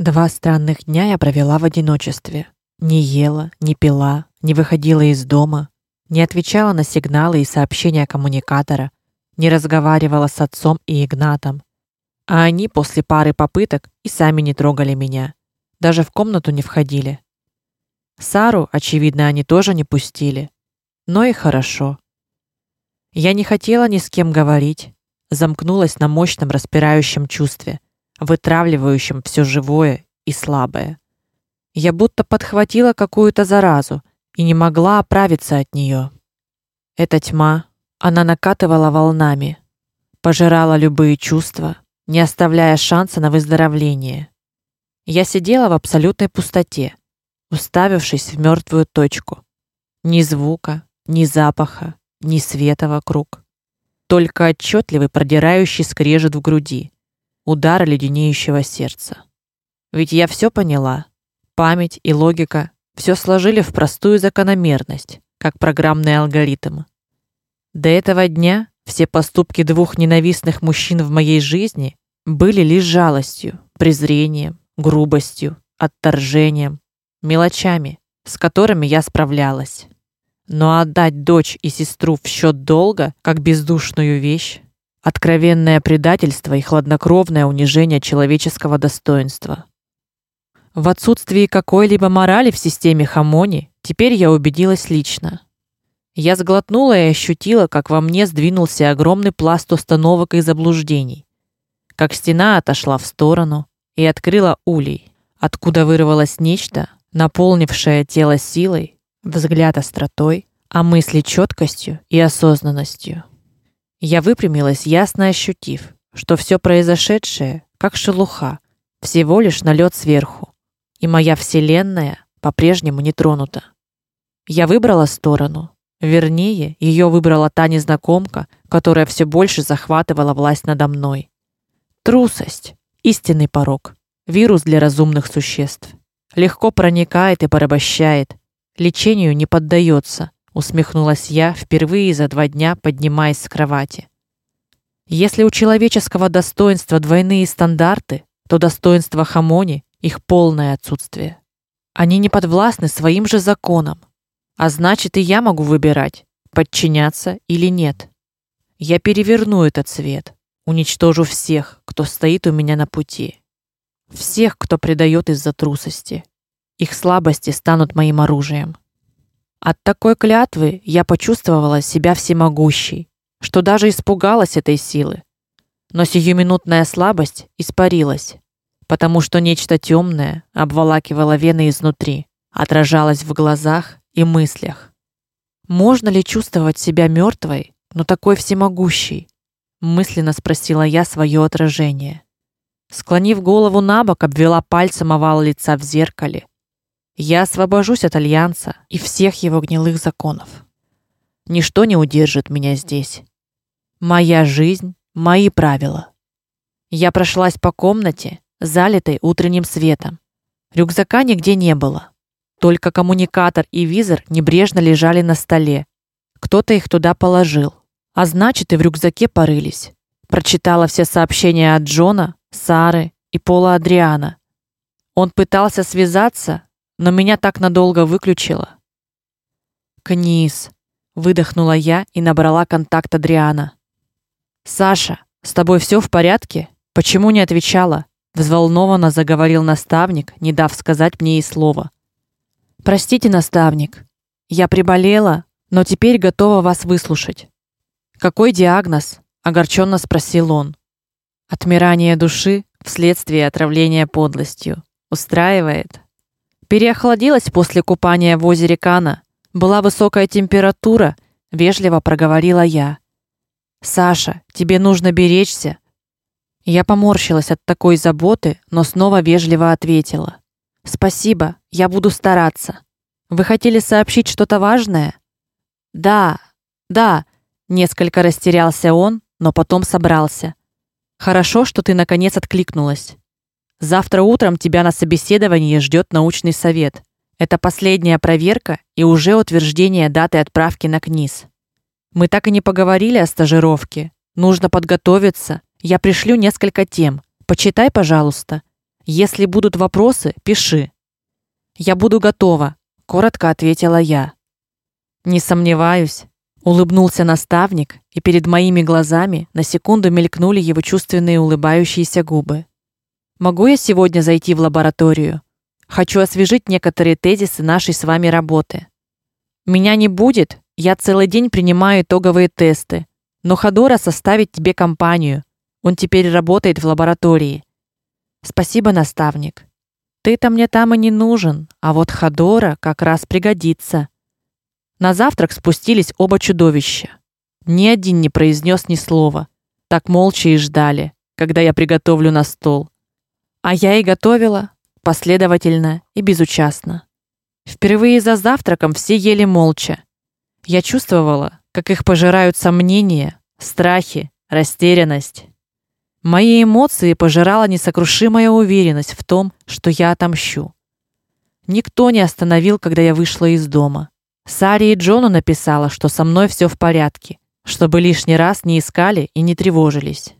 Два странных дня я провела в одиночестве. Не ела, не пила, не выходила из дома, не отвечала на сигналы и сообщения коммуникатора, не разговаривала с отцом и Игнатом. А они после пары попыток и сами не трогали меня, даже в комнату не входили. Сару, очевидно, они тоже не пустили. Но и хорошо. Я не хотела ни с кем говорить, замкнулась на мощном распирающем чувстве, вытравливающем все живое и слабое. Я будто подхватила какую-то заразу и не могла оправиться от нее. Эта тьма, она накатывала волнами, пожирала любые чувства, не оставляя шанса на выздоровление. Я сидела в абсолютной пустоте, уставившись в мертвую точку. Ни звука, ни запаха, ни света вокруг. Только отчетливый продирающий скрежет в груди, удар леденеющего сердца. Ведь я все поняла. Память и логика все сложили в простую закономерность, как программный алгоритм. До этого дня все поступки двух ненавистных мужчин в моей жизни были лишь жалостью, презрением, грубостью, отторжением, мелочами, с которыми я справлялась. Но отдать дочь и сестру в счет долга, как бездушную вещь, откровенное предательство и хладнокровное унижение человеческого достоинства. В отсутствии какой-либо морали в системе Хамони теперь я убедилась лично. Я сглотнула и ощутила, как во мне сдвинулся огромный пласт установок и заблуждений. Как стена отошла в сторону и открыла улей, откуда вырвалось нечто, наполнившее тело силой, взгляд остротой, а мысли четкостью и осознанностью. Я выпрямилась, ясно ощутив, что все произошедшее как шелуха, всего лишь налет сверху и моя вселенная по-прежнему не тронута. Я выбрала сторону, вернее, ее выбрала та незнакомка, которая все больше захватывала власть надо мной. Трусость истинный порок, вирус для разумных существ. Легко проникает и порабощает, лечению не поддается, усмехнулась я, впервые за два дня поднимаясь с кровати. Если у человеческого достоинства двойные стандарты, то достоинство Хамони их полное отсутствие. Они не подвластны своим же законам, а значит и я могу выбирать, подчиняться или нет. Я переверну этот свет, уничтожу всех, кто стоит у меня на пути. Всех, кто предает из-за трусости. Их слабости станут моим оружием. От такой клятвы я почувствовала себя всемогущей, что даже испугалась этой силы. Но сиюминутная слабость испарилась, потому что нечто темное обволакивало вены изнутри, отражалось в глазах и мыслях. Можно ли чувствовать себя мертвой, но такой всемогущей? мысленно спросила я свое отражение. Склонив голову набок, обвела пальцем овал лица в зеркале. Я освобожусь от альянса и всех его гнилых законов. Ничто не удержит меня здесь. Моя жизнь, мои правила. Я прошлась по комнате, залитой утренним светом. Рюкзака нигде не было. Только коммуникатор и визор небрежно лежали на столе. Кто-то их туда положил. А значит, и в рюкзаке порылись. Прочитала все сообщения от Джона, Сары и Пола Адриана. Он пытался связаться, но меня так надолго выключило. Книс, выдохнула я и набрала контакт Адриана. Саша, с тобой все в порядке? Почему не отвечала? взволнованно заговорил наставник, не дав сказать мне и слова. Простите, наставник. Я приболела, но теперь готова вас выслушать. Какой диагноз? огорченно спросил он. Отмирание души вследствие отравления подлостью. Устраивает. Переохладилась после купания в озере Кана. Была высокая температура, вежливо проговорила я. Саша, тебе нужно беречься, я поморщилась от такой заботы, но снова вежливо ответила: "Спасибо, я буду стараться. Вы хотели сообщить что-то важное?" "Да. Да", несколько растерялся он, но потом собрался. "Хорошо, что ты наконец откликнулась. Завтра утром тебя на собеседовании ждет научный совет. Это последняя проверка и уже утверждение даты отправки на КНИС. Мы так и не поговорили о стажировке. Нужно подготовиться, я пришлю несколько тем. Почитай, пожалуйста. Если будут вопросы, пиши. Я буду готова, коротко ответила я. Не сомневаюсь, улыбнулся наставник, и перед моими глазами на секунду мелькнули его чувственные улыбающиеся губы. Могу я сегодня зайти в лабораторию? Хочу освежить некоторые тезисы нашей с вами работы. Меня не будет, я целый день принимаю итоговые тесты, но Хадора составит тебе компанию. Он теперь работает в лаборатории. Спасибо, наставник. Ты-то мне там и не нужен, а вот Хадора как раз пригодится. На завтрак спустились оба чудовища. Ни один не произнес ни слова. Так молча и ждали, когда я приготовлю на стол. А я и готовила, последовательно и безучастно. Впервые за завтраком все ели молча. Я чувствовала, как их пожирают сомнения, страхи, растерянность. Мои эмоции пожирала несокрушимая уверенность в том, что я отомщу. Никто не остановил, когда я вышла из дома. Сари и Джону написала, что со мной все в порядке, чтобы лишний раз не искали и не тревожились.